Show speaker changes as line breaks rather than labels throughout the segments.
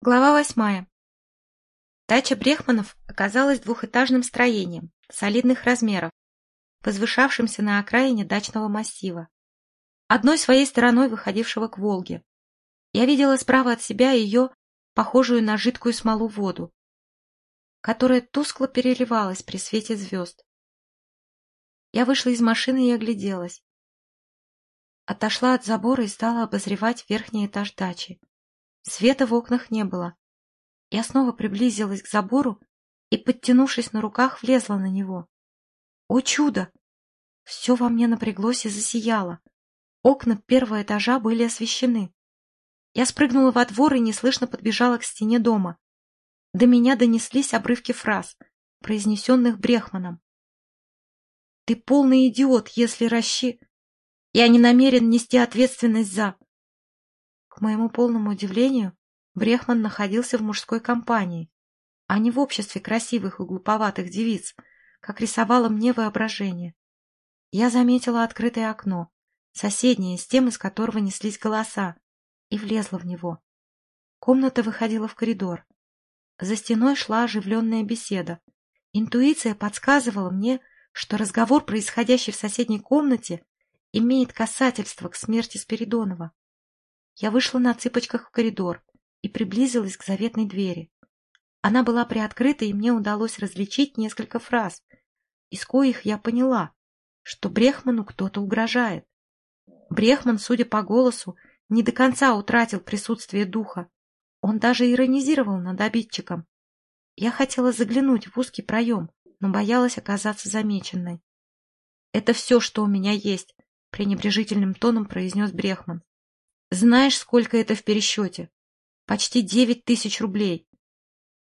Глава восьмая. Дача Брехманов оказалась двухэтажным строением солидных размеров, возвышавшимся на окраине дачного массива, одной своей стороной выходившего к Волге. Я видела справа от себя ее, похожую на жидкую смолу воду, которая тускло переливалась при свете звезд. Я вышла из машины и огляделась. Отошла от забора и стала обозревать верхний этаж дачи. Света в окнах не было. Я снова приблизилась к забору и, подтянувшись на руках, влезла на него. О чудо! Все во мне напряглось и засияло. Окна первого этажа были освещены. Я спрыгнула во двор и неслышно подбежала к стене дома. До меня донеслись обрывки фраз, произнесенных Брехманом. «Ты полный идиот, если расщи...» «Я не намерен нести ответственность за...» К моему полному удивлению, Брехман находился в мужской компании, а не в обществе красивых и глуповатых девиц, как рисовало мне воображение. Я заметила открытое окно, соседнее с тем, из которого неслись голоса, и влезла в него. Комната выходила в коридор. За стеной шла оживленная беседа. Интуиция подсказывала мне, что разговор, происходящий в соседней комнате, имеет касательство к смерти Спиридонова. Я вышла на цыпочках в коридор и приблизилась к заветной двери. Она была приоткрыта, и мне удалось различить несколько фраз, из коих я поняла, что Брехману кто-то угрожает. Брехман, судя по голосу, не до конца утратил присутствие духа. Он даже иронизировал над обидчиком. Я хотела заглянуть в узкий проем, но боялась оказаться замеченной. — Это все, что у меня есть, — пренебрежительным тоном произнес Брехман. Знаешь, сколько это в пересчете? Почти девять тысяч рублей.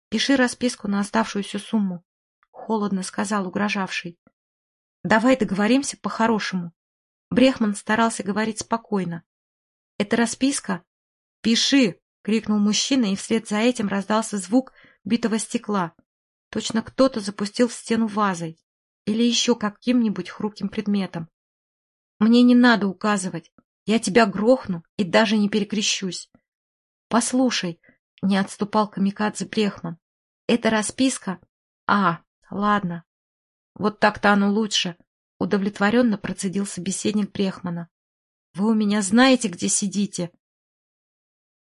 Пиши расписку на оставшуюся сумму, — холодно сказал угрожавший. Давай договоримся по-хорошему. Брехман старался говорить спокойно. Это расписка? Пиши! — крикнул мужчина, и вслед за этим раздался звук битого стекла. Точно кто-то запустил в стену вазой или еще каким-нибудь хрупким предметом. Мне не надо указывать. Я тебя грохну и даже не перекрещусь. Послушай, — не отступал Камикадзе Брехман, — это расписка? А, ладно. Вот так-то оно лучше, — удовлетворенно процедил собеседник Брехмана. Вы у меня знаете, где сидите?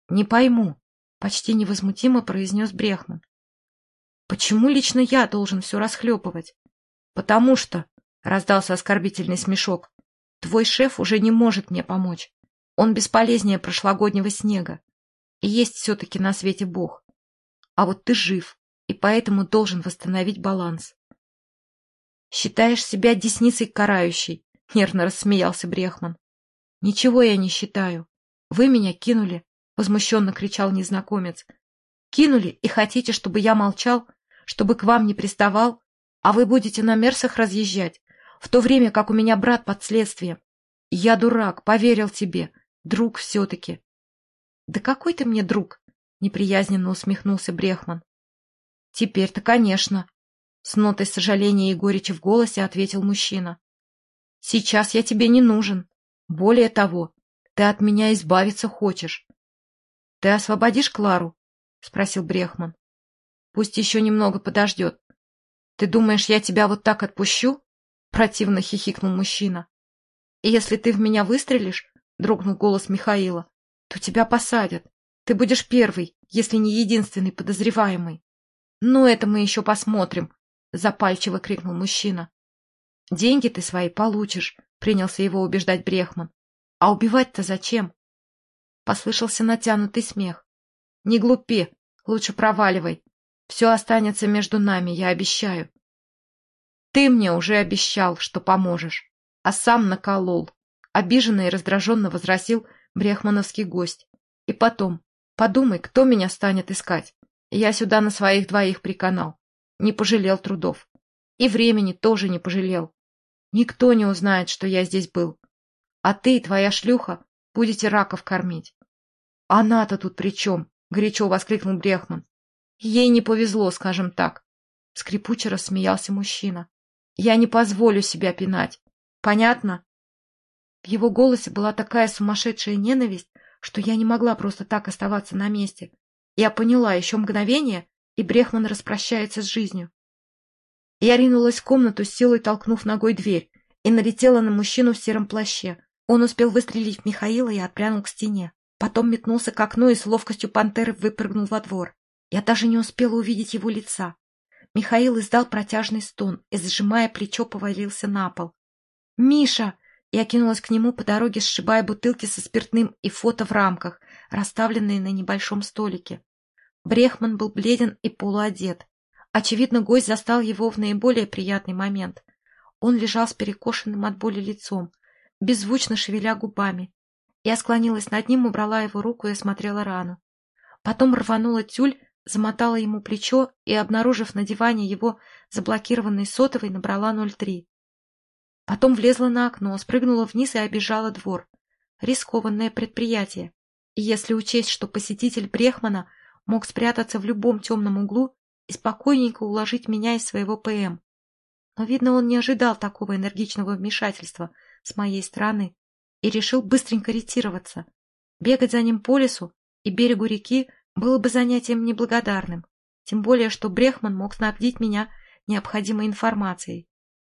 Не пойму, — почти невозмутимо произнес Брехман. Почему лично я должен все расхлепывать? Потому что, — раздался оскорбительный смешок, Твой шеф уже не может мне помочь. Он бесполезнее прошлогоднего снега. И есть все-таки на свете Бог. А вот ты жив, и поэтому должен восстановить баланс. Считаешь себя десницей карающей, — нервно рассмеялся Брехман. Ничего я не считаю. Вы меня кинули, — возмущенно кричал незнакомец. Кинули и хотите, чтобы я молчал, чтобы к вам не приставал, а вы будете на мерсах разъезжать, в то время как у меня брат под следствием. Я дурак, поверил тебе, друг все-таки. — Да какой ты мне друг? — неприязненно усмехнулся Брехман. — Теперь-то, конечно. С нотой сожаления и горечи в голосе ответил мужчина. — Сейчас я тебе не нужен. Более того, ты от меня избавиться хочешь. — Ты освободишь Клару? — спросил Брехман. — Пусть еще немного подождет. Ты думаешь, я тебя вот так отпущу? Противно хихикнул мужчина. И если ты в меня выстрелишь, дрогнул голос Михаила, то тебя посадят. Ты будешь первый, если не единственный подозреваемый. Ну, это мы еще посмотрим, запальчиво крикнул мужчина. Деньги ты свои получишь, принялся его убеждать Брехман. А убивать-то зачем? Послышался натянутый смех. Не глупи, лучше проваливай. Все останется между нами, я обещаю. Ты мне уже обещал, что поможешь, а сам наколол. Обиженно и раздраженно возразил брехмановский гость. И потом, подумай, кто меня станет искать. Я сюда на своих двоих приканал. Не пожалел трудов. И времени тоже не пожалел. Никто не узнает, что я здесь был. А ты и твоя шлюха будете раков кормить. Она-то тут при чем? — горячо воскликнул Брехман. Ей не повезло, скажем так. Скрипуче рассмеялся мужчина. Я не позволю себя пинать. Понятно? В его голосе была такая сумасшедшая ненависть, что я не могла просто так оставаться на месте. Я поняла еще мгновение, и Брехман распрощается с жизнью. Я ринулась в комнату, с силой толкнув ногой дверь, и налетела на мужчину в сером плаще. Он успел выстрелить в Михаила и отпрянул к стене. Потом метнулся к окну и с ловкостью пантеры выпрыгнул во двор. Я даже не успела увидеть его лица. Михаил издал протяжный стон и, сжимая плечо, повалился на пол. «Миша!» Я кинулась к нему по дороге, сшибая бутылки со спиртным и фото в рамках, расставленные на небольшом столике. Брехман был бледен и полуодет. Очевидно, гость застал его в наиболее приятный момент. Он лежал с перекошенным от боли лицом, беззвучно шевеля губами. Я склонилась над ним, убрала его руку и осмотрела рану. Потом рванула тюль, замотала ему плечо и, обнаружив на диване его заблокированный сотовый, набрала 03. Потом влезла на окно, спрыгнула вниз и обижала двор. Рискованное предприятие. И если учесть, что посетитель Брехмана мог спрятаться в любом темном углу и спокойненько уложить меня из своего ПМ. Но, видно, он не ожидал такого энергичного вмешательства с моей стороны и решил быстренько ретироваться. Бегать за ним по лесу и берегу реки было бы занятием неблагодарным, тем более, что Брехман мог снабдить меня необходимой информацией.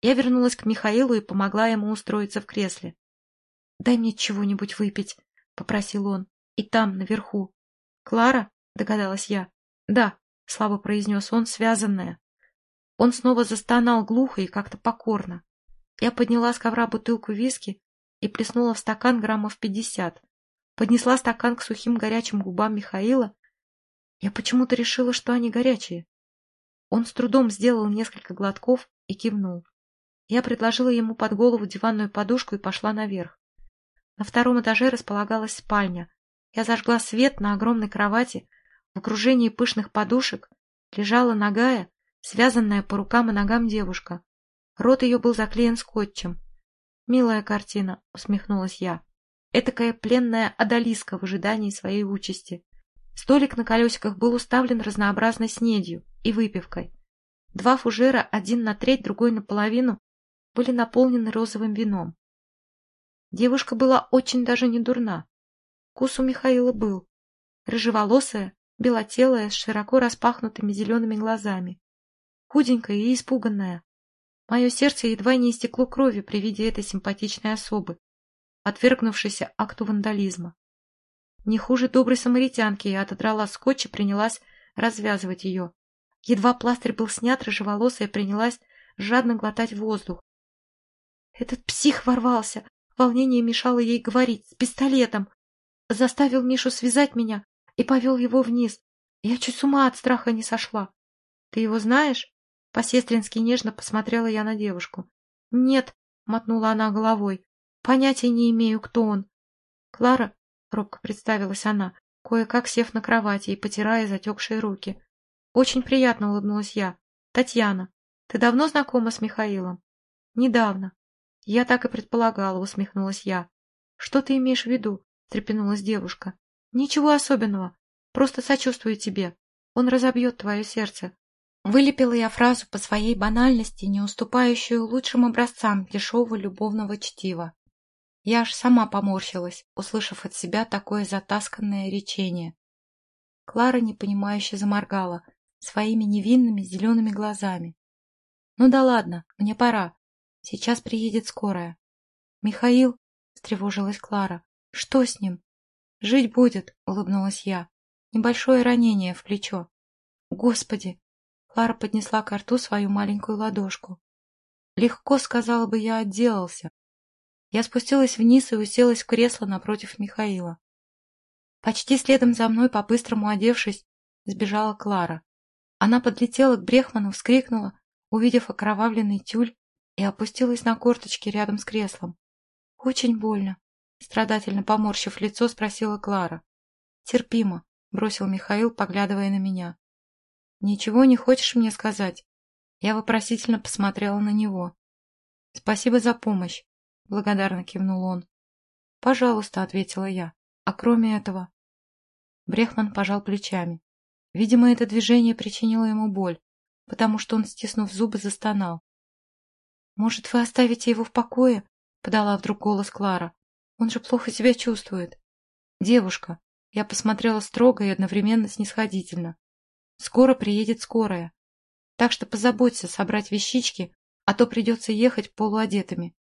Я вернулась к Михаилу и помогла ему устроиться в кресле. — Дай мне чего-нибудь выпить, — попросил он. — И там, наверху. — Клара? — догадалась я. — Да, — слабо произнес он, связанная. Он снова застонал глухо и как-то покорно. Я подняла с ковра бутылку виски и плеснула в стакан граммов пятьдесят. Поднесла стакан к сухим горячим губам Михаила. Я почему-то решила, что они горячие. Он с трудом сделал несколько глотков и кивнул. Я предложила ему под голову диванную подушку и пошла наверх. На втором этаже располагалась спальня. Я зажгла свет на огромной кровати. В окружении пышных подушек лежала ногая, связанная по рукам и ногам девушка. Рот ее был заклеен скотчем. «Милая картина», — усмехнулась я. Этакая пленная одолиска в ожидании своей участи. Столик на колесиках был уставлен разнообразной снедью и выпивкой. Два фужера, один на треть, другой наполовину, были наполнены розовым вином. Девушка была очень даже не дурна. Вкус у Михаила был. Рыжеволосая, белотелая, с широко распахнутыми зелеными глазами. Худенькая и испуганная. Мое сердце едва не истекло кровью при виде этой симпатичной особы, отвергнувшейся акту вандализма. Не хуже доброй самаритянки я отодрала скотч и принялась развязывать ее. Едва пластырь был снят, рыжеволосая принялась жадно глотать воздух, этот псих ворвался. Волнение мешало ей говорить. С пистолетом. Заставил Мишу связать меня и повел его вниз. Я чуть с ума от страха не сошла. Ты его знаешь? По-сестрински нежно посмотрела я на девушку. Нет, мотнула она головой. Понятия не имею, кто он. Клара, робко представилась она, кое-как сев на кровати и потирая затекшие руки. Очень приятно улыбнулась я. Татьяна, ты давно знакома с Михаилом? Недавно. «Я так и предполагала», — усмехнулась я. «Что ты имеешь в виду?» — трепенулась девушка. «Ничего особенного. Просто сочувствую тебе. Он разобьет твое сердце». Вылепила я фразу по своей банальности, не уступающую лучшим образцам дешевого любовного чтива. Я аж сама поморщилась, услышав от себя такое затасканное речение. Клара непонимающе заморгала своими невинными зелеными глазами. «Ну да ладно, мне пора. Сейчас приедет скорая. Михаил, встревожилась Клара. Что с ним? Жить будет, улыбнулась я. Небольшое ранение в плечо. Господи! Клара поднесла к рту свою маленькую ладошку. Легко, сказала бы, я отделался. Я спустилась вниз и уселась в кресло напротив Михаила. Почти следом за мной, по-быстрому одевшись, сбежала Клара. Она подлетела к Брехману, вскрикнула, увидев окровавленный тюль, и опустилась на корточки рядом с креслом. «Очень больно», — страдательно поморщив лицо, спросила Клара. «Терпимо», — бросил Михаил, поглядывая на меня. «Ничего не хочешь мне сказать?» Я вопросительно посмотрела на него. «Спасибо за помощь», — благодарно кивнул он. «Пожалуйста», — ответила я. «А кроме этого...» Брехман пожал плечами. Видимо, это движение причинило ему боль, потому что он, стиснув зубы, застонал. «Может, вы оставите его в покое?» — подала вдруг голос Клара. «Он же плохо себя чувствует». «Девушка!» Я посмотрела строго и одновременно снисходительно. Скоро приедет скорая. Так что позаботься собрать вещички, а то придется ехать полуодетыми.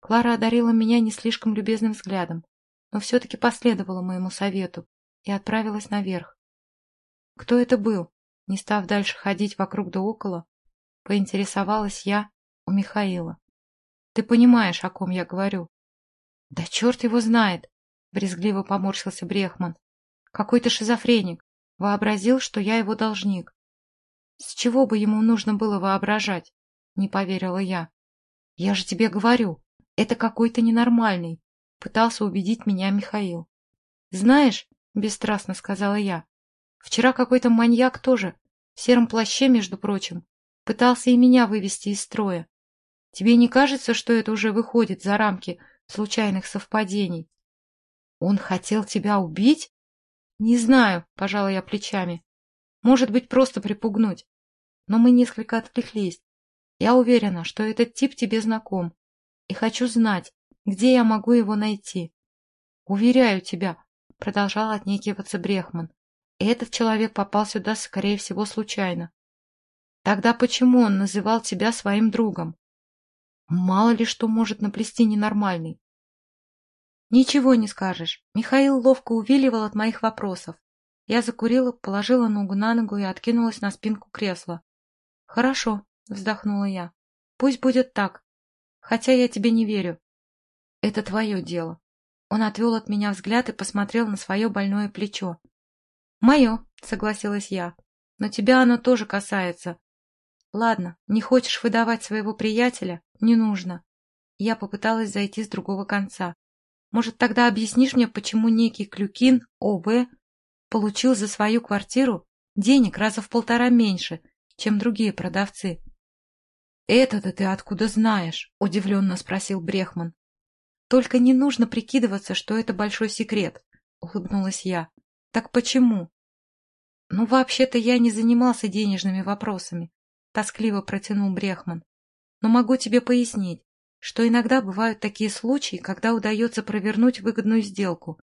Клара одарила меня не слишком любезным взглядом, но все-таки последовала моему совету и отправилась наверх. Кто это был? Не став дальше ходить вокруг да около, поинтересовалась я у Михаила. Ты понимаешь, о ком я говорю? Да черт его знает, брезгливо поморщился Брехман. Какой-то шизофреник. Вообразил, что я его должник. С чего бы ему нужно было воображать? Не поверила я. Я же тебе говорю, это какой-то ненормальный. Пытался убедить меня Михаил. Знаешь, бесстрастно сказала я, вчера какой-то маньяк тоже, в сером плаще, между прочим, пытался и меня вывести из строя. Тебе не кажется, что это уже выходит за рамки случайных совпадений? Он хотел тебя убить? Не знаю, пожала я плечами. Может быть, просто припугнуть. Но мы несколько отвлеклись. Я уверена, что этот тип тебе знаком. И хочу знать, где я могу его найти. Уверяю тебя, продолжал отнекиваться Брехман. Этот человек попал сюда, скорее всего, случайно. Тогда почему он называл тебя своим другом? Мало ли что может наплести ненормальный. Ничего не скажешь. Михаил ловко увиливал от моих вопросов. Я закурила, положила ногу на ногу и откинулась на спинку кресла. Хорошо, вздохнула я. Пусть будет так. Хотя я тебе не верю. Это твое дело. Он отвел от меня взгляд и посмотрел на свое больное плечо. Мое, согласилась я. Но тебя оно тоже касается. Ладно, не хочешь выдавать своего приятеля? Не нужно. Я попыталась зайти с другого конца. Может, тогда объяснишь мне, почему некий Клюкин, ОВ, получил за свою квартиру денег раза в полтора меньше, чем другие продавцы? «Это-то ты откуда знаешь?» – удивленно спросил Брехман. «Только не нужно прикидываться, что это большой секрет», – улыбнулась я. «Так почему?» «Ну, вообще-то я не занимался денежными вопросами», – тоскливо протянул Брехман. «Но могу тебе пояснить что иногда бывают такие случаи, когда удается провернуть выгодную сделку.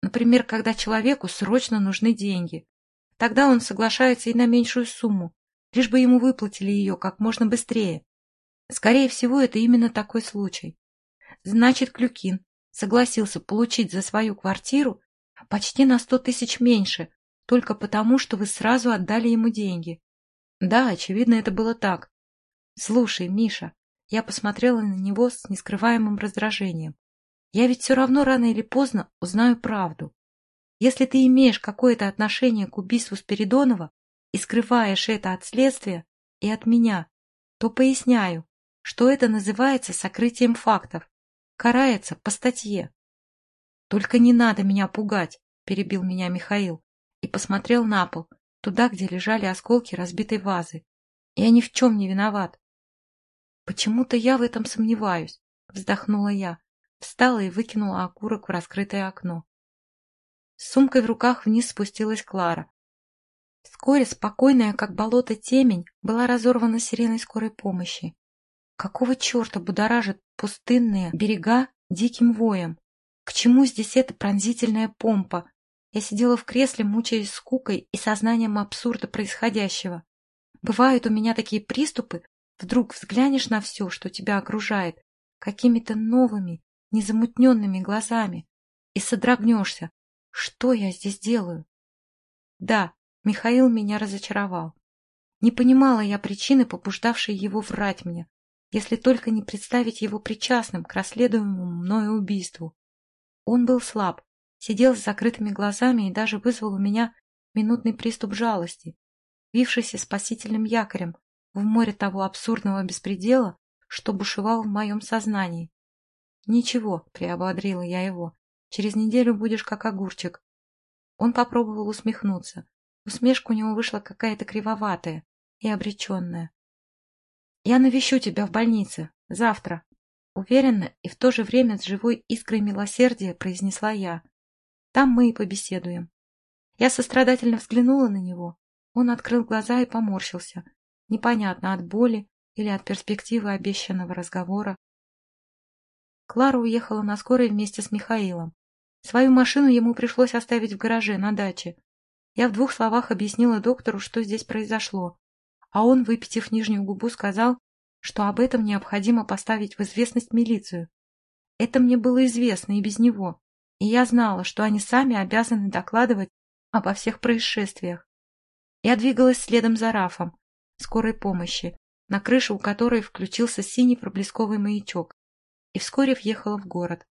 Например, когда человеку срочно нужны деньги. Тогда он соглашается и на меньшую сумму, лишь бы ему выплатили ее как можно быстрее. Скорее всего, это именно такой случай. Значит, Клюкин согласился получить за свою квартиру почти на сто тысяч меньше, только потому, что вы сразу отдали ему деньги. Да, очевидно, это было так. Слушай, Миша, я посмотрела на него с нескрываемым раздражением. Я ведь все равно рано или поздно узнаю правду. Если ты имеешь какое-то отношение к убийству Спиридонова и скрываешь это от следствия и от меня, то поясняю, что это называется сокрытием фактов, карается по статье. Только не надо меня пугать, перебил меня Михаил и посмотрел на пол, туда, где лежали осколки разбитой вазы. Я ни в чем не виноват. Почему-то я в этом сомневаюсь, вздохнула я, встала и выкинула окурок в раскрытое окно. С сумкой в руках вниз спустилась Клара. Вскоре спокойная, как болото, темень была разорвана сиреной скорой помощи. Какого черта будоражит пустынные берега диким воем? К чему здесь эта пронзительная помпа? Я сидела в кресле, мучаясь скукой и сознанием абсурда происходящего. Бывают у меня такие приступы, Вдруг взглянешь на все, что тебя окружает, какими-то новыми, незамутненными глазами, и содрогнешься. Что я здесь делаю? Да, Михаил меня разочаровал. Не понимала я причины, побуждавшей его врать мне, если только не представить его причастным к расследуемому мною убийству. Он был слаб, сидел с закрытыми глазами и даже вызвал у меня минутный приступ жалости, вившийся спасительным якорем, в море того абсурдного беспредела, что бушевал в моем сознании. «Ничего», — приободрила я его, — «через неделю будешь как огурчик». Он попробовал усмехнуться. Усмешка у него вышла какая-то кривоватая и обреченная. «Я навещу тебя в больнице. Завтра», — уверенно и в то же время с живой искрой милосердия произнесла я. «Там мы и побеседуем». Я сострадательно взглянула на него. Он открыл глаза и поморщился — Непонятно, от боли или от перспективы обещанного разговора. Клара уехала на скорой вместе с Михаилом. Свою машину ему пришлось оставить в гараже на даче. Я в двух словах объяснила доктору, что здесь произошло, а он, выпитив нижнюю губу, сказал, что об этом необходимо поставить в известность милицию. Это мне было известно и без него, и я знала, что они сами обязаны докладывать обо всех происшествиях. Я двигалась следом за Рафом, скорой помощи, на крыше у которой включился синий проблесковый маячок, и вскоре въехала в город.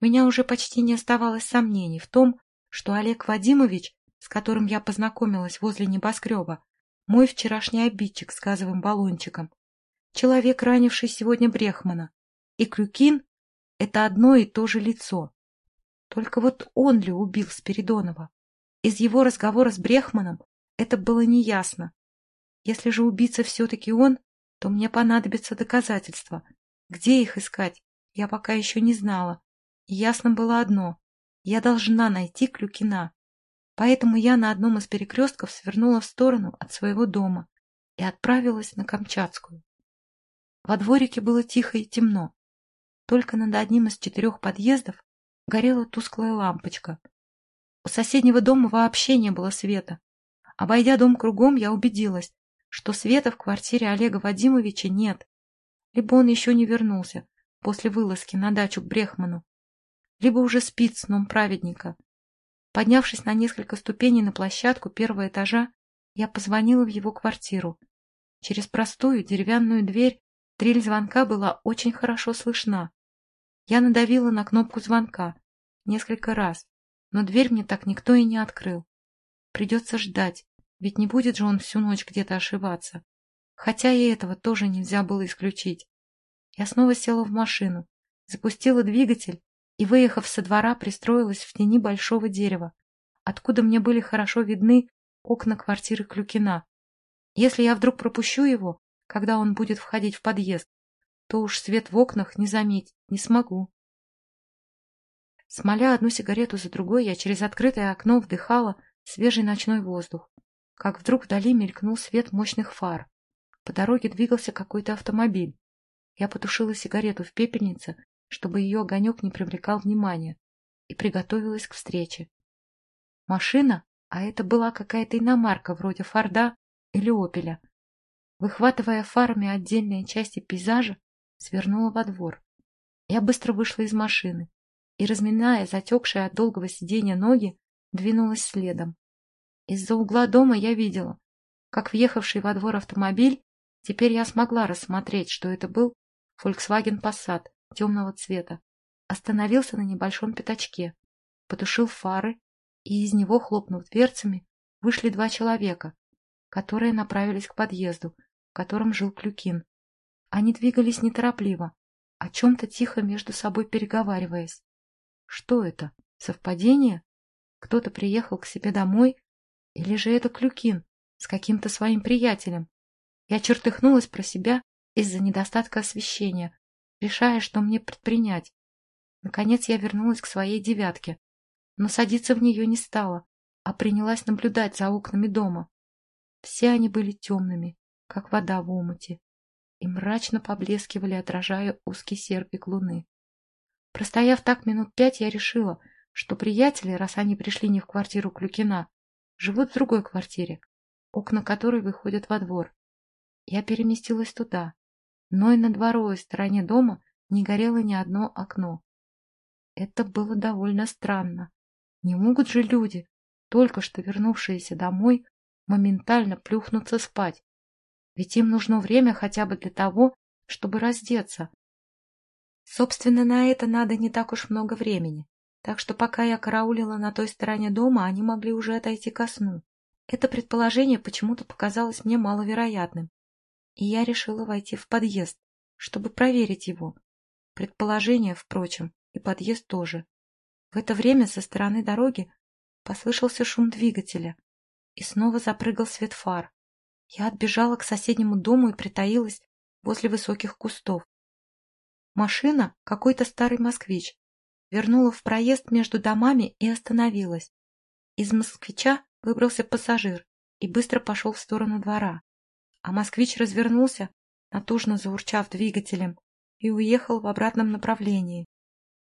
Меня уже почти не оставалось сомнений в том, что Олег Вадимович, с которым я познакомилась возле небоскреба, мой вчерашний обидчик с газовым баллончиком, человек, ранивший сегодня Брехмана, и Клюкин — это одно и то же лицо. Только вот он ли убил Спиридонова? Из его разговора с Брехманом это было неясно. Если же убийца все-таки он, то мне понадобятся доказательства. Где их искать, я пока еще не знала. И ясно было одно — я должна найти Клюкина. Поэтому я на одном из перекрестков свернула в сторону от своего дома и отправилась на Камчатскую. Во дворике было тихо и темно. Только над одним из четырех подъездов горела тусклая лампочка. У соседнего дома вообще не было света. Обойдя дом кругом, я убедилась, что света в квартире Олега Вадимовича нет. Либо он еще не вернулся после вылазки на дачу к Брехману, либо уже спит сном праведника. Поднявшись на несколько ступеней на площадку первого этажа, я позвонила в его квартиру. Через простую деревянную дверь трель звонка была очень хорошо слышна. Я надавила на кнопку звонка несколько раз, но дверь мне так никто и не открыл. Придется ждать, ведь не будет же он всю ночь где-то ошибаться. Хотя и этого тоже нельзя было исключить. Я снова села в машину, запустила двигатель и, выехав со двора, пристроилась в тени большого дерева, откуда мне были хорошо видны окна квартиры Клюкина. Если я вдруг пропущу его, когда он будет входить в подъезд, то уж свет в окнах не заметить не смогу. Смоля одну сигарету за другой, я через открытое окно вдыхала свежий ночной воздух. Как вдруг вдали мелькнул свет мощных фар. По дороге двигался какой-то автомобиль. Я потушила сигарету в пепельнице, чтобы ее огонек не привлекал внимания, и приготовилась к встрече. Машина, а это была какая-то иномарка вроде Форда или Опеля, выхватывая фарами отдельные части пейзажа, свернула во двор. Я быстро вышла из машины и, разминая затекшие от долгого сидения ноги, двинулась следом. Из-за угла дома я видела, как въехавший во двор автомобиль, теперь я смогла рассмотреть, что это был Volkswagen Passat темного цвета, остановился на небольшом пятачке, потушил фары, и из него, хлопнув дверцами, вышли два человека, которые направились к подъезду, в котором жил Клюкин. Они двигались неторопливо, о чем-то тихо между собой переговариваясь. Что это? Совпадение? Кто-то приехал к себе домой? Или же это Клюкин с каким-то своим приятелем? Я чертыхнулась про себя из-за недостатка освещения, решая, что мне предпринять. Наконец я вернулась к своей девятке, но садиться в нее не стала, а принялась наблюдать за окнами дома. Все они были темными, как вода в омуте и мрачно поблескивали, отражая узкий серпик луны. Простояв так минут пять, я решила, что приятели, раз они пришли не в квартиру Клюкина, живут в другой квартире, окна которой выходят во двор. Я переместилась туда, но и на дворовой стороне дома не горело ни одно окно. Это было довольно странно. Не могут же люди, только что вернувшиеся домой, моментально плюхнуться спать. Ведь им нужно время хотя бы для того, чтобы раздеться. Собственно, на это надо не так уж много времени. Так что пока я караулила на той стороне дома, они могли уже отойти ко сну. Это предположение почему-то показалось мне маловероятным. И я решила войти в подъезд, чтобы проверить его. Предположение, впрочем, и подъезд тоже. В это время со стороны дороги послышался шум двигателя, и снова запрыгал свет фар. Я отбежала к соседнему дому и притаилась возле высоких кустов. Машина, какой-то старый москвич, вернула в проезд между домами и остановилась. Из москвича выбрался пассажир и быстро пошел в сторону двора. А москвич развернулся, натужно заурчав двигателем, и уехал в обратном направлении.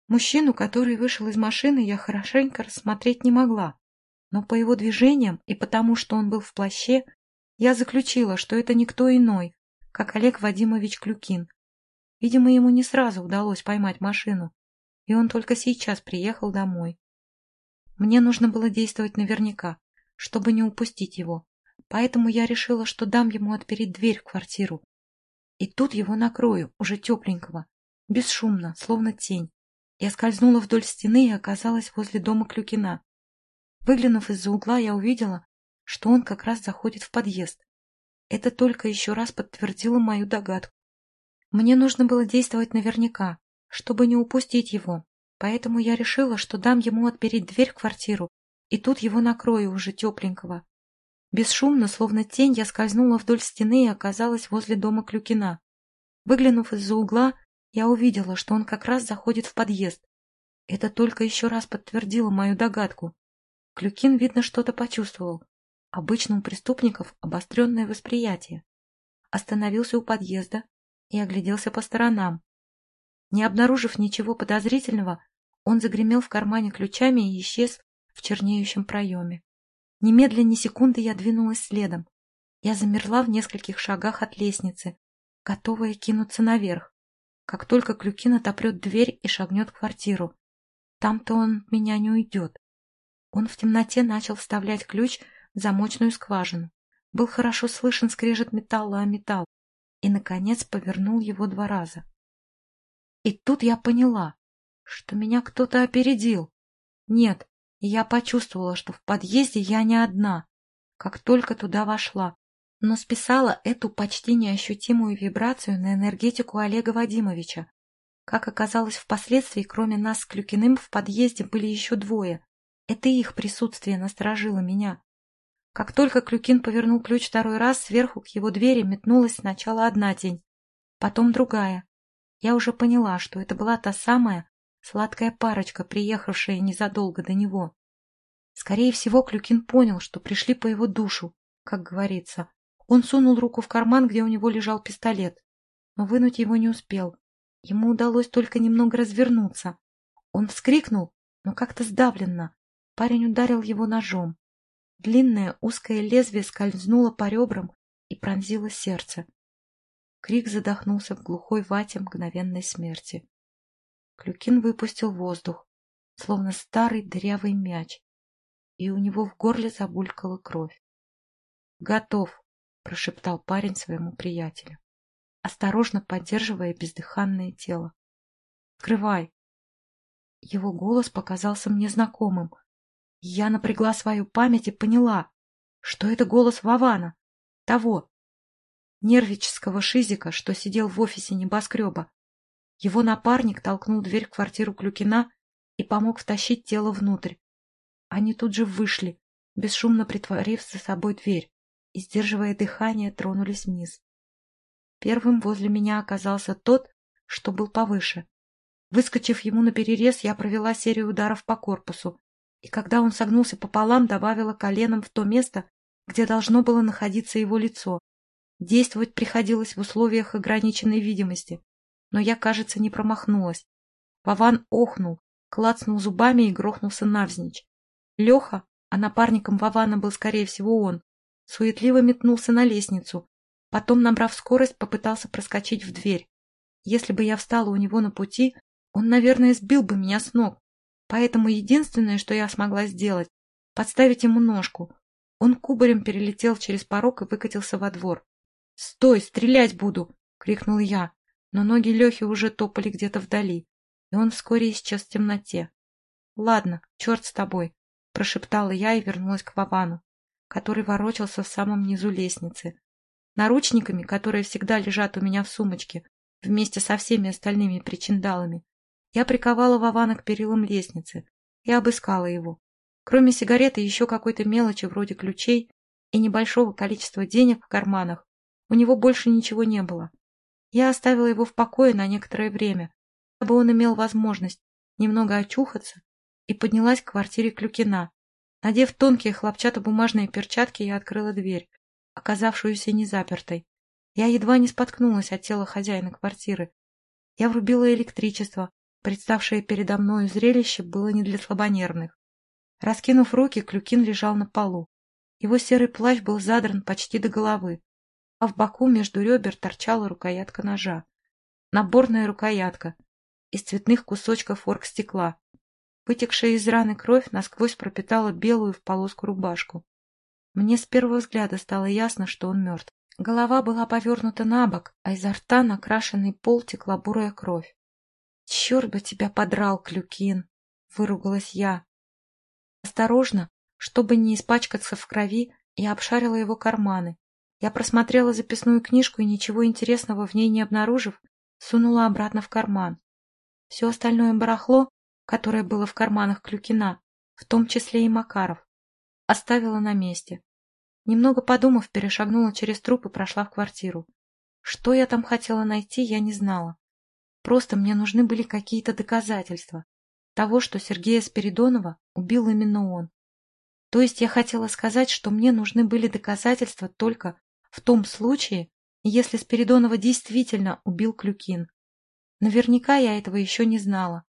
Мужчину, который вышел из машины, я хорошенько рассмотреть не могла, но по его движениям и потому, что он был в плаще, я заключила, что это никто иной, как Олег Вадимович Клюкин. Видимо, ему не сразу удалось поймать машину, и он только сейчас приехал домой. Мне нужно было действовать наверняка, чтобы не упустить его, поэтому я решила, что дам ему отпереть дверь в квартиру. И тут его накрою, уже тепленького, бесшумно, словно тень. Я скользнула вдоль стены и оказалась возле дома Клюкина. Выглянув из-за угла, я увидела, что он как раз заходит в подъезд. Это только еще раз подтвердило мою догадку. Мне нужно было действовать наверняка, чтобы не упустить его, поэтому я решила, что дам ему отпереть дверь в квартиру, и тут его накрою уже тепленького. Бесшумно, словно тень, я скользнула вдоль стены и оказалась возле дома Клюкина. Выглянув из-за угла, я увидела, что он как раз заходит в подъезд. Это только еще раз подтвердило мою догадку. Клюкин, видно, что-то почувствовал. Обычно у преступников обостренное восприятие. Остановился у подъезда и огляделся по сторонам. Не обнаружив ничего подозрительного, он загремел в кармане ключами и исчез в чернеющем проеме. Немедленно ни секунды я двинулась следом. Я замерла в нескольких шагах от лестницы, готовая кинуться наверх как только Клюкин отопрет дверь и шагнет в квартиру. Там-то он меня не уйдет. Он в темноте начал вставлять ключ в замочную скважину. Был хорошо слышен скрежет металла о металл. И, наконец, повернул его два раза. И тут я поняла, что меня кто-то опередил. Нет, я почувствовала, что в подъезде я не одна, как только туда вошла но списала эту почти неощутимую вибрацию на энергетику Олега Вадимовича. Как оказалось впоследствии, кроме нас с Клюкиным в подъезде были еще двое. Это их присутствие насторожило меня. Как только Клюкин повернул ключ второй раз, сверху к его двери метнулась сначала одна тень, потом другая. Я уже поняла, что это была та самая сладкая парочка, приехавшая незадолго до него. Скорее всего, Клюкин понял, что пришли по его душу, как говорится, он сунул руку в карман, где у него лежал пистолет, но вынуть его не успел. Ему удалось только немного развернуться. Он вскрикнул, но как-то сдавленно. Парень ударил его ножом. Длинное узкое лезвие скользнуло по ребрам и пронзило сердце. Крик задохнулся в глухой вате мгновенной смерти. Клюкин выпустил воздух, словно старый дырявый мяч, и у него в горле забулькала кровь. «Готов!» — прошептал парень своему приятелю, осторожно поддерживая бездыханное тело. «Открывай!» Его голос показался мне знакомым. Я напрягла свою память и поняла, что это голос Вована, того, нервического шизика, что сидел в офисе небоскреба. Его напарник толкнул дверь в квартиру Клюкина и помог втащить тело внутрь. Они тут же вышли, бесшумно притворив за собой дверь и, сдерживая дыхание, тронулись вниз. Первым возле меня оказался тот, что был повыше. Выскочив ему на перерез, я провела серию ударов по корпусу, и когда он согнулся пополам, добавила коленом в то место, где должно было находиться его лицо. Действовать приходилось в условиях ограниченной видимости, но я, кажется, не промахнулась. Вован охнул, клацнул зубами и грохнулся навзничь. Леха, а напарником Вована был, скорее всего, он, суетливо метнулся на лестницу, потом, набрав скорость, попытался проскочить в дверь. Если бы я встала у него на пути, он, наверное, сбил бы меня с ног. Поэтому единственное, что я смогла сделать, подставить ему ножку. Он кубарем перелетел через порог и выкатился во двор. «Стой, стрелять буду!» — крикнул я, но ноги Лехи уже топали где-то вдали, и он вскоре исчез в темноте. «Ладно, черт с тобой!» — прошептала я и вернулась к Вовану который ворочался в самом низу лестницы. Наручниками, которые всегда лежат у меня в сумочке, вместе со всеми остальными причиндалами, я приковала Вована к перилам лестницы и обыскала его. Кроме сигареты еще какой-то мелочи вроде ключей и небольшого количества денег в карманах, у него больше ничего не было. Я оставила его в покое на некоторое время, чтобы он имел возможность немного очухаться, и поднялась к квартире Клюкина, Надев тонкие хлопчатобумажные перчатки, я открыла дверь, оказавшуюся незапертой. Я едва не споткнулась от тела хозяина квартиры. Я врубила электричество, Представшее передо мною зрелище было не для слабонервных. Раскинув руки, Клюкин лежал на полу. Его серый плащ был задран почти до головы, а в боку между ребер торчала рукоятка ножа. Наборная рукоятка из цветных кусочков оргстекла. Вытекшая из раны кровь насквозь пропитала белую в полоску рубашку. Мне с первого взгляда стало ясно, что он мертв. Голова была повернута на бок, а изо рта накрашенный пол текла бурая кровь. — Черт бы тебя подрал, Клюкин! — выругалась я. Осторожно, чтобы не испачкаться в крови, я обшарила его карманы. Я просмотрела записную книжку и, ничего интересного в ней не обнаружив, сунула обратно в карман. Все остальное барахло, которое было в карманах Клюкина, в том числе и Макаров, оставила на месте. Немного подумав, перешагнула через труп и прошла в квартиру. Что я там хотела найти, я не знала. Просто мне нужны были какие-то доказательства того, что Сергея Спиридонова убил именно он. То есть я хотела сказать, что мне нужны были доказательства только в том случае, если Спиридонова действительно убил Клюкин. Наверняка я этого еще не знала.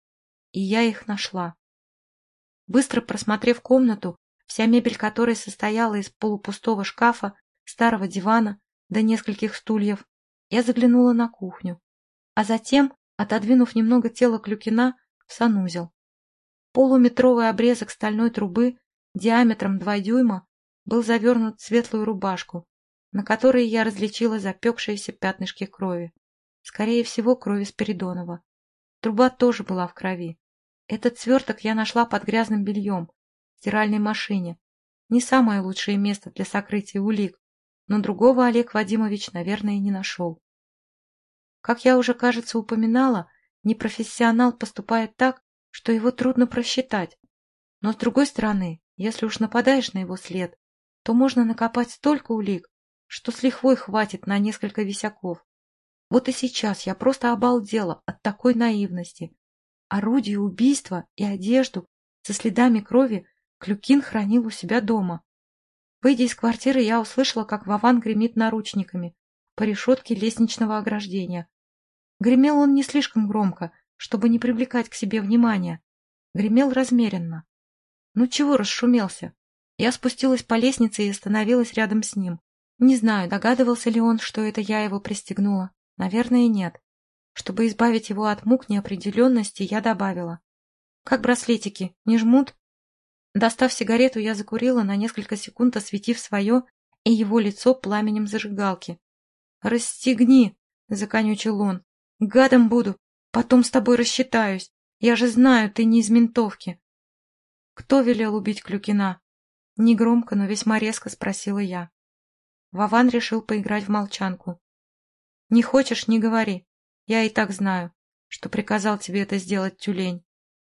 И я их нашла. Быстро просмотрев комнату, вся мебель которой состояла из полупустого шкафа, старого дивана до нескольких стульев, я заглянула на кухню, а затем, отодвинув немного тело Клюкина, в санузел. Полуметровый обрезок стальной трубы диаметром два дюйма был завернут в светлую рубашку, на которой я различила запекшиеся пятнышки крови. Скорее всего, крови Спиридонова. Труба тоже была в крови. Этот сверток я нашла под грязным бельем, стиральной машине. Не самое лучшее место для сокрытия улик, но другого Олег Вадимович, наверное, не нашел. Как я уже, кажется, упоминала, непрофессионал поступает так, что его трудно просчитать. Но, с другой стороны, если уж нападаешь на его след, то можно накопать столько улик, что с лихвой хватит на несколько висяков. Вот и сейчас я просто обалдела от такой наивности. Орудие убийства и одежду со следами крови Клюкин хранил у себя дома. Выйдя из квартиры, я услышала, как Вован гремит наручниками по решетке лестничного ограждения. Гремел он не слишком громко, чтобы не привлекать к себе внимания. Гремел размеренно. Ну чего расшумелся? Я спустилась по лестнице и остановилась рядом с ним. Не знаю, догадывался ли он, что это я его пристегнула. Наверное, нет. Чтобы избавить его от мук неопределенности, я добавила. Как браслетики, не жмут? Достав сигарету, я закурила на несколько секунд, осветив свое и его лицо пламенем зажигалки. «Расстегни!» — законючил он. «Гадом буду! Потом с тобой рассчитаюсь! Я же знаю, ты не из ментовки!» «Кто велел убить Клюкина?» Негромко, но весьма резко спросила я. Вован решил поиграть в молчанку. «Не хочешь — не говори. Я и так знаю, что приказал тебе это сделать тюлень».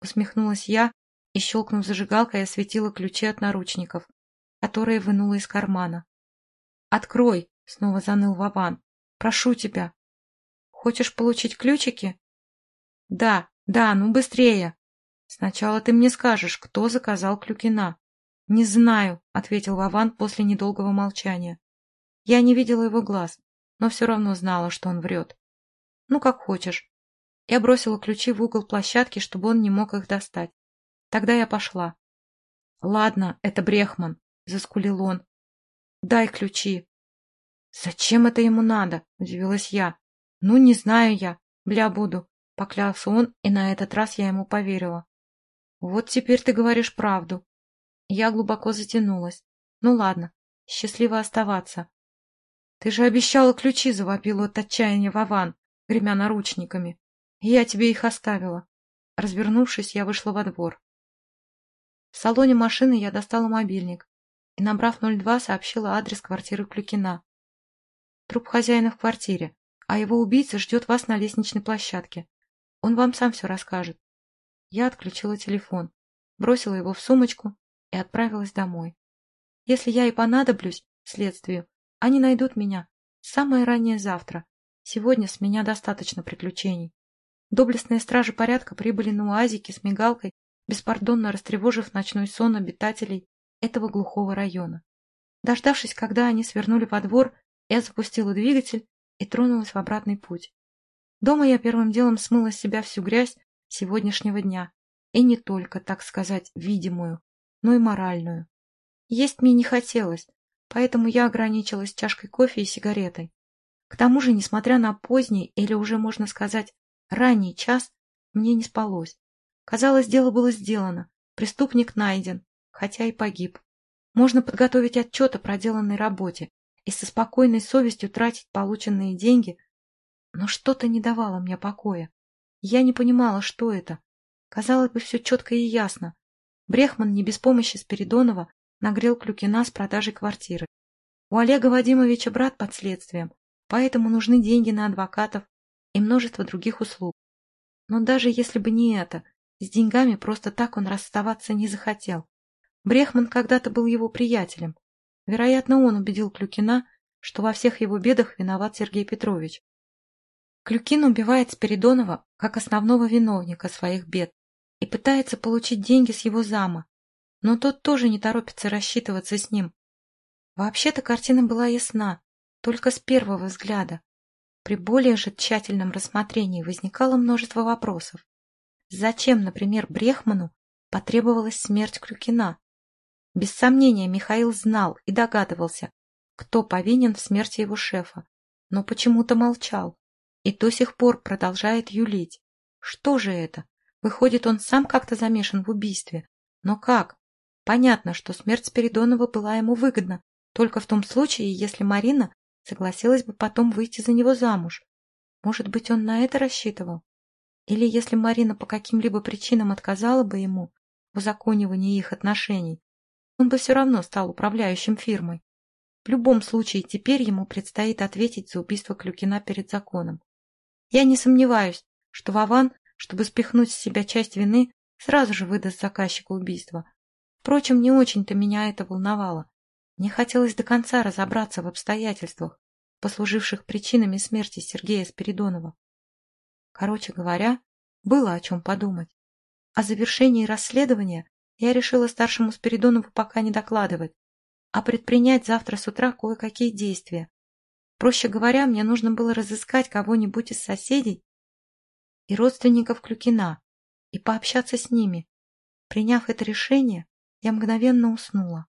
Усмехнулась я, и, щелкнув зажигалкой, осветила ключи от наручников, которые вынула из кармана. «Открой!» — снова заныл Вован. «Прошу тебя!» «Хочешь получить ключики?» «Да, да, ну быстрее!» «Сначала ты мне скажешь, кто заказал Клюкина». «Не знаю», — ответил Вован после недолгого молчания. Я не видела его глаз, но все равно знала, что он врет. «Ну, как хочешь». Я бросила ключи в угол площадки, чтобы он не мог их достать. Тогда я пошла. — Ладно, это Брехман, — заскулил он. — Дай ключи. — Зачем это ему надо? — удивилась я. — Ну, не знаю я. Бля буду. Поклялся он, и на этот раз я ему поверила. — Вот теперь ты говоришь правду. Я глубоко затянулась. Ну ладно, счастливо оставаться. — Ты же обещала ключи, — завопил от отчаяния Вован, гремя наручниками. — Я тебе их оставила. Развернувшись, я вышла во двор. В салоне машины я достала мобильник и, набрав 02, сообщила адрес квартиры Клюкина. Труп хозяина в квартире, а его убийца ждет вас на лестничной площадке. Он вам сам все расскажет. Я отключила телефон, бросила его в сумочку и отправилась домой. Если я и понадоблюсь следствию, они найдут меня самое раннее завтра. Сегодня с меня достаточно приключений. Доблестные стражи порядка прибыли на УАЗике с мигалкой беспардонно растревожив ночной сон обитателей этого глухого района. Дождавшись, когда они свернули во двор, я запустила двигатель и тронулась в обратный путь. Дома я первым делом смыла с себя всю грязь, сегодняшнего дня. И не только, так сказать, видимую, но и моральную. Есть мне не хотелось, поэтому я ограничилась чашкой кофе и сигаретой. К тому же, несмотря на поздний, или уже можно сказать, ранний час, мне не спалось. Казалось, дело было сделано, преступник найден, хотя и погиб. Можно подготовить отчет о проделанной работе и со спокойной совестью тратить полученные деньги, но что-то не давало мне покоя. Я не понимала, что это. Казалось бы, все четко и ясно. Брехман не без помощи Спиридонова нагрел Клюкина с продажей квартиры. У Олега Вадимовича брат под следствием, поэтому нужны деньги на адвокатов и множество других услуг. Но даже если бы не это, с деньгами просто так он расставаться не захотел. Брехман когда-то был его приятелем. Вероятно, он убедил Клюкина, что во всех его бедах виноват Сергей Петрович. Клюкин убивает Спиридонова как основного виновника своих бед и пытается получить деньги с его зама, но тот тоже не торопится рассчитываться с ним. Вообще-то картина была ясна, только с первого взгляда. При более же тщательном рассмотрении возникало множество вопросов. Зачем, например, Брехману потребовалась смерть Клюкина? Без сомнения, Михаил знал и догадывался, кто повинен в смерти его шефа, но почему-то молчал и до сих пор продолжает юлить. Что же это? Выходит, он сам как-то замешан в убийстве. Но как? Понятно, что смерть Спиридонова была ему выгодна, только в том случае, если Марина согласилась бы потом выйти за него замуж. Может быть, он на это рассчитывал? Или если Марина по каким-либо причинам отказала бы ему в узаконивании их отношений, он бы все равно стал управляющим фирмой. В любом случае, теперь ему предстоит ответить за убийство Клюкина перед законом. Я не сомневаюсь, что Вован, чтобы спихнуть с себя часть вины, сразу же выдаст заказчику убийства. Впрочем, не очень-то меня это волновало. Мне хотелось до конца разобраться в обстоятельствах, послуживших причинами смерти Сергея Спиридонова. Короче говоря, было о чем подумать. О завершении расследования я решила старшему Спиридонову пока не докладывать, а предпринять завтра с утра кое-какие действия, Проще говоря, мне нужно было разыскать кого-нибудь из соседей и родственников Клюкина и пообщаться с ними. Приняв это решение, я мгновенно уснула.